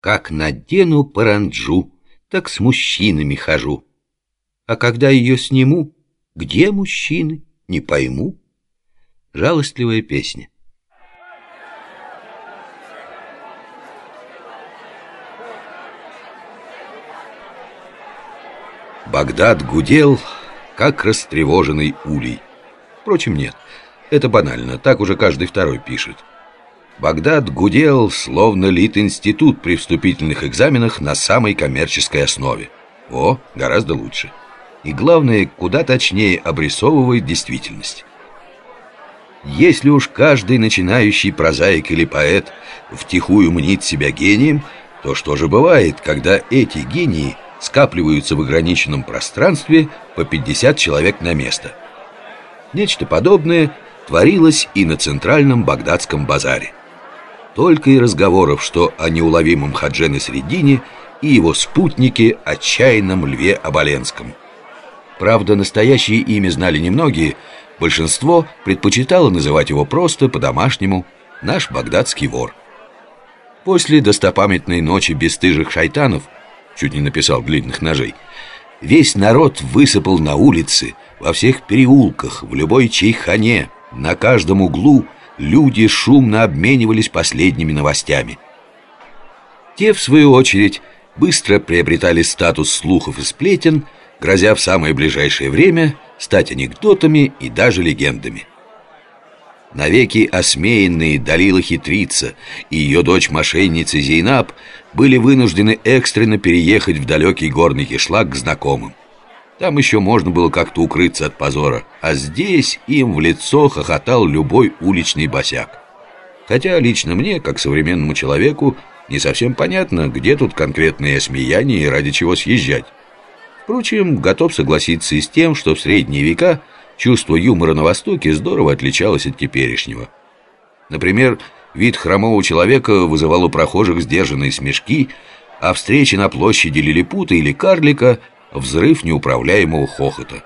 Как надену паранджу, так с мужчинами хожу. А когда ее сниму, где мужчины, не пойму. Жалостливая песня. Багдад гудел, как растревоженный улей. Впрочем, нет, это банально, так уже каждый второй пишет. Багдад гудел, словно лит институт при вступительных экзаменах на самой коммерческой основе. О, гораздо лучше. И главное, куда точнее обрисовывает действительность. Если уж каждый начинающий прозаик или поэт втихую мнит себя гением, то что же бывает, когда эти гении скапливаются в ограниченном пространстве по 50 человек на место? Нечто подобное творилось и на центральном багдадском базаре. Только и разговоров, что о неуловимом Хаджене Средине и его спутнике, отчаянном Льве Оболенском. Правда, настоящее имя знали немногие, большинство предпочитало называть его просто по-домашнему «наш багдадский вор». После достопамятной ночи бесстыжих шайтанов, чуть не написал длинных ножей, весь народ высыпал на улицы, во всех переулках, в любой чайхане, на каждом углу – люди шумно обменивались последними новостями. Те, в свою очередь, быстро приобретали статус слухов и сплетен, грозя в самое ближайшее время стать анекдотами и даже легендами. Навеки осмеянные Далила Хитрица и ее дочь-мошенница Зейнаб были вынуждены экстренно переехать в далекий горный кишлак к знакомым. Там еще можно было как-то укрыться от позора, а здесь им в лицо хохотал любой уличный босяк. Хотя лично мне, как современному человеку, не совсем понятно, где тут конкретное смеяние и ради чего съезжать. Впрочем, готов согласиться и с тем, что в средние века чувство юмора на Востоке здорово отличалось от теперешнего. Например, вид хромого человека вызывал у прохожих сдержанные смешки, а встречи на площади лилипута или карлика взрыв неуправляемого хохота.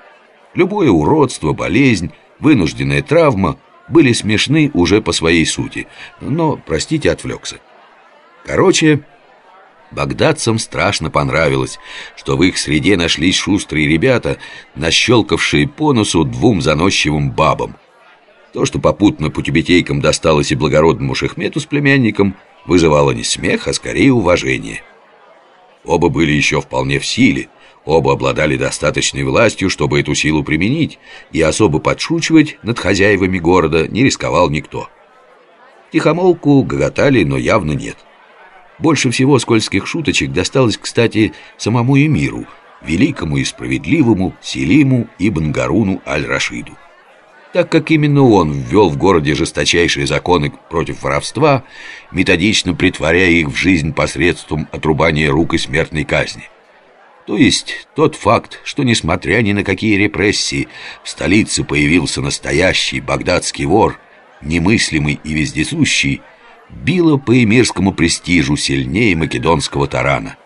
Любое уродство, болезнь, вынужденная травма были смешны уже по своей сути, но, простите, отвлекся. Короче, багдадцам страшно понравилось, что в их среде нашлись шустрые ребята, нащелкавшие по носу двум заносчивым бабам. То, что попутно путебетейкам досталось и благородному шехмету с племянником, вызывало не смех, а скорее уважение. Оба были еще вполне в силе, Оба обладали достаточной властью, чтобы эту силу применить, и особо подшучивать над хозяевами города не рисковал никто. Тихомолку гоготали, но явно нет. Больше всего скользких шуточек досталось, кстати, самому эмиру, великому и справедливому Селиму и Бангаруну Аль-Рашиду. Так как именно он ввел в городе жесточайшие законы против воровства, методично притворяя их в жизнь посредством отрубания рук и смертной казни. То есть тот факт, что несмотря ни на какие репрессии в столице появился настоящий багдадский вор, немыслимый и вездесущий, било по эмирскому престижу сильнее македонского тарана.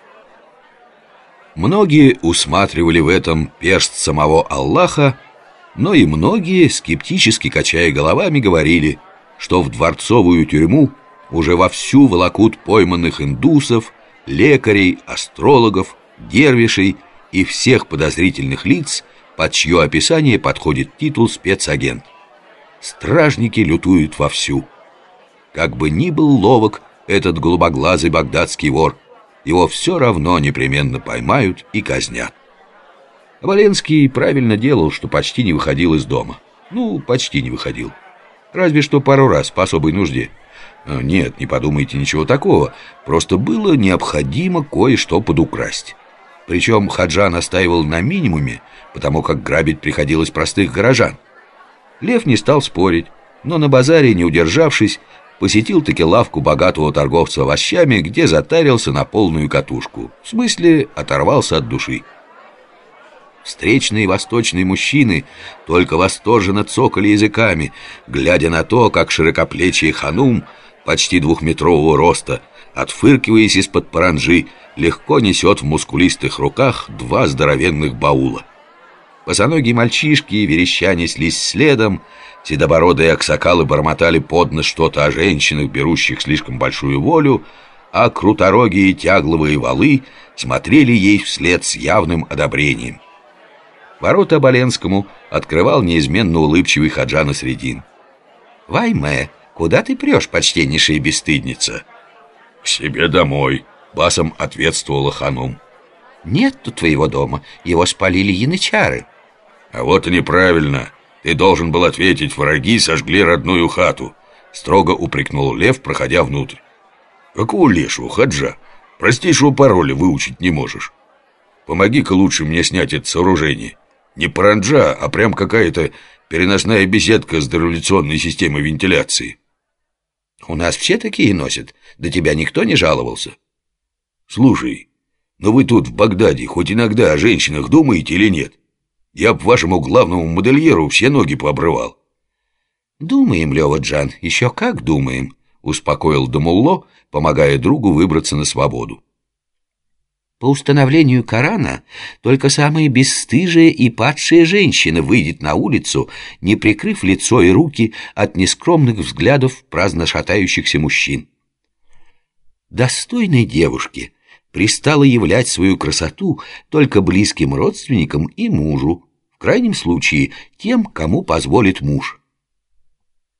Многие усматривали в этом перст самого Аллаха, но и многие, скептически качая головами, говорили, что в дворцовую тюрьму уже вовсю волокут пойманных индусов, лекарей, астрологов, дервишей и всех подозрительных лиц, под чье описание подходит титул спецагент. Стражники лютуют вовсю. Как бы ни был ловок этот голубоглазый багдадский вор, его все равно непременно поймают и казнят. Валенский правильно делал, что почти не выходил из дома. Ну, почти не выходил. Разве что пару раз по особой нужде. А, нет, не подумайте ничего такого. Просто было необходимо кое-что подукрасть. Причем Хаджа настаивал на минимуме, потому как грабить приходилось простых горожан. Лев не стал спорить, но на базаре, не удержавшись, посетил таки лавку богатого торговца овощами, где затарился на полную катушку. В смысле, оторвался от души. Встречные восточные мужчины только восторженно цокали языками, глядя на то, как широкоплечий ханум, почти двухметрового роста, отфыркиваясь из-под паранжи, легко несет в мускулистых руках два здоровенных баула. Босоногие мальчишки, вереща неслись следом, седобородые аксакалы бормотали под нос что-то о женщинах, берущих слишком большую волю, а круторогие тягловые валы смотрели ей вслед с явным одобрением. Ворота Оболенскому открывал неизменно улыбчивый Хаджана Средин. «Вайме, куда ты прешь, почтеннейшая бесстыдница?» «К себе домой», — басом ответствовала ханум. «Нет тут твоего дома, его спалили янычары». «А вот и неправильно. Ты должен был ответить, враги сожгли родную хату», — строго упрекнул Лев, проходя внутрь. «Какого лешего, хаджа? Простейшего пароля выучить не можешь. Помоги-ка лучше мне снять это сооружение. Не паранджа, а прям какая-то переносная беседка с дореволюционной системой вентиляции». «У нас все такие носят. До тебя никто не жаловался?» «Слушай, но вы тут, в Багдаде, хоть иногда о женщинах думаете или нет? Я б вашему главному модельеру все ноги пообрывал». «Думаем, Лёва Джан, еще как думаем», — успокоил Дамулло, помогая другу выбраться на свободу. По установлению Корана, только самая бесстыжая и падшая женщина выйдет на улицу, не прикрыв лицо и руки от нескромных взглядов праздно шатающихся мужчин. Достойной девушке пристало являть свою красоту только близким родственникам и мужу, в крайнем случае тем, кому позволит муж.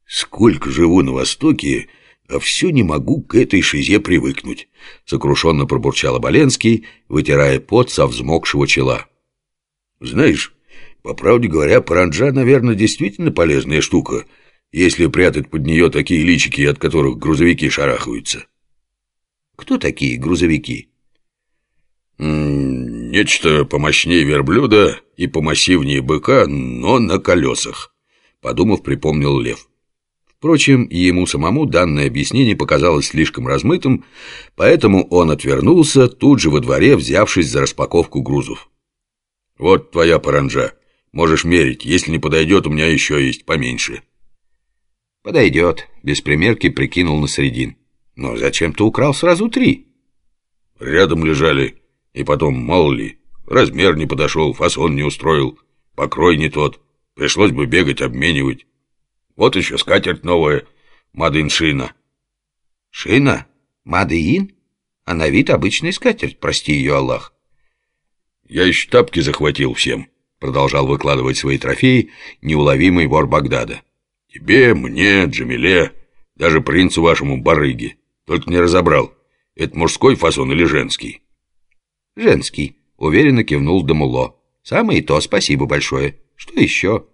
«Сколько живу на Востоке, а все не могу к этой шизе привыкнуть», — сокрушенно пробурчал Оболенский, вытирая пот со взмокшего чела. «Знаешь, по правде говоря, паранджа, наверное, действительно полезная штука, если прятать под нее такие личики, от которых грузовики шарахаются». «Кто такие грузовики?» «Нечто помощнее верблюда и помассивнее быка, но на колесах», — подумав, припомнил Лев. Впрочем, ему самому данное объяснение показалось слишком размытым, поэтому он отвернулся, тут же во дворе взявшись за распаковку грузов. «Вот твоя паранджа. Можешь мерить. Если не подойдет, у меня еще есть поменьше». «Подойдет», — без примерки прикинул на средин. «Но зачем ты украл сразу три?» «Рядом лежали». И потом, мало ли, размер не подошел, фасон не устроил, покрой не тот. Пришлось бы бегать, обменивать. Вот еще скатерть новая, Мадын Шина. Шина? Мадын? А на вид обычная скатерть, прости ее Аллах. Я еще тапки захватил всем, продолжал выкладывать свои трофеи неуловимый вор Багдада. Тебе, мне, Джамиле, даже принцу вашему барыге. Только не разобрал, это мужской фасон или женский. «Женский», — уверенно кивнул Дамуло. «Самое то, спасибо большое. Что еще?»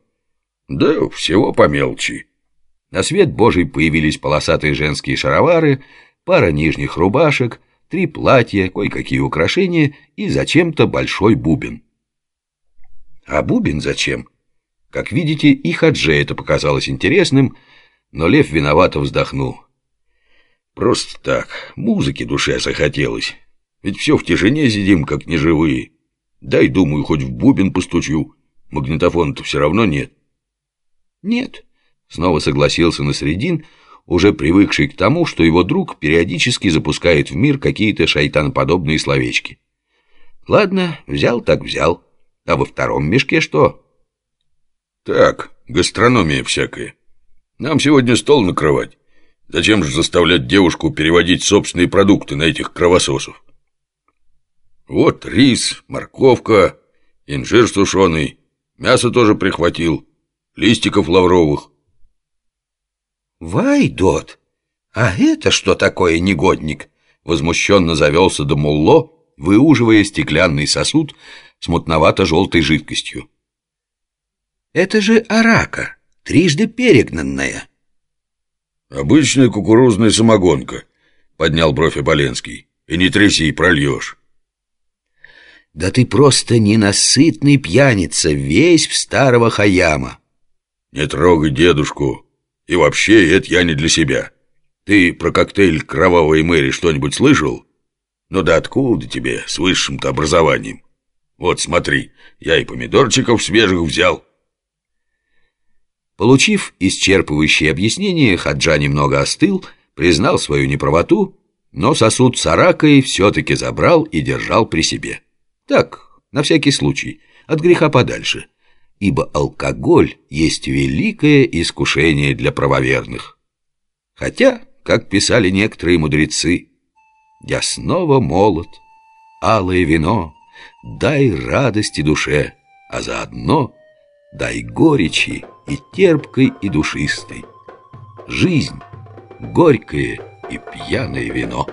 «Да всего по мелочи». На свет Божий появились полосатые женские шаровары, пара нижних рубашек, три платья, кое-какие украшения и зачем-то большой бубен. А бубен зачем? Как видите, и Хадже это показалось интересным, но Лев виновато вздохнул. «Просто так, музыки душе захотелось». Ведь все в тишине сидим, как неживые. Дай, думаю, хоть в бубен постучу. Магнитофона-то все равно нет. Нет, снова согласился Насредин, уже привыкший к тому, что его друг периодически запускает в мир какие-то шайтаноподобные словечки. Ладно, взял так взял. А во втором мешке что? Так, гастрономия всякая. Нам сегодня стол накрывать. Зачем же заставлять девушку переводить собственные продукты на этих кровососов? Вот рис, морковка, инжир сушеный, мясо тоже прихватил, листиков лавровых. Вай, Дот, а это что такое негодник? Возмущенно завелся до Мулло, выуживая стеклянный сосуд с мутновато-желтой жидкостью. Это же арака, трижды перегнанная. Обычная кукурузная самогонка, поднял бровь Оболенский. И не тряси, прольешь. Да ты просто ненасытный пьяница, весь в старого Хаяма. Не трогай дедушку. И вообще, это я не для себя. Ты про коктейль «Кровавой Мэри» что-нибудь слышал? Ну да откуда тебе с высшим-то образованием? Вот смотри, я и помидорчиков свежих взял. Получив исчерпывающее объяснение, Хаджа немного остыл, признал свою неправоту, но сосуд с аракой все-таки забрал и держал при себе. Так, на всякий случай, от греха подальше. Ибо алкоголь есть великое искушение для правоверных. Хотя, как писали некоторые мудрецы, Я снова молод, алое вино, дай радости душе, а заодно дай горечи и терпкой, и душистой. Жизнь — горькое и пьяное вино.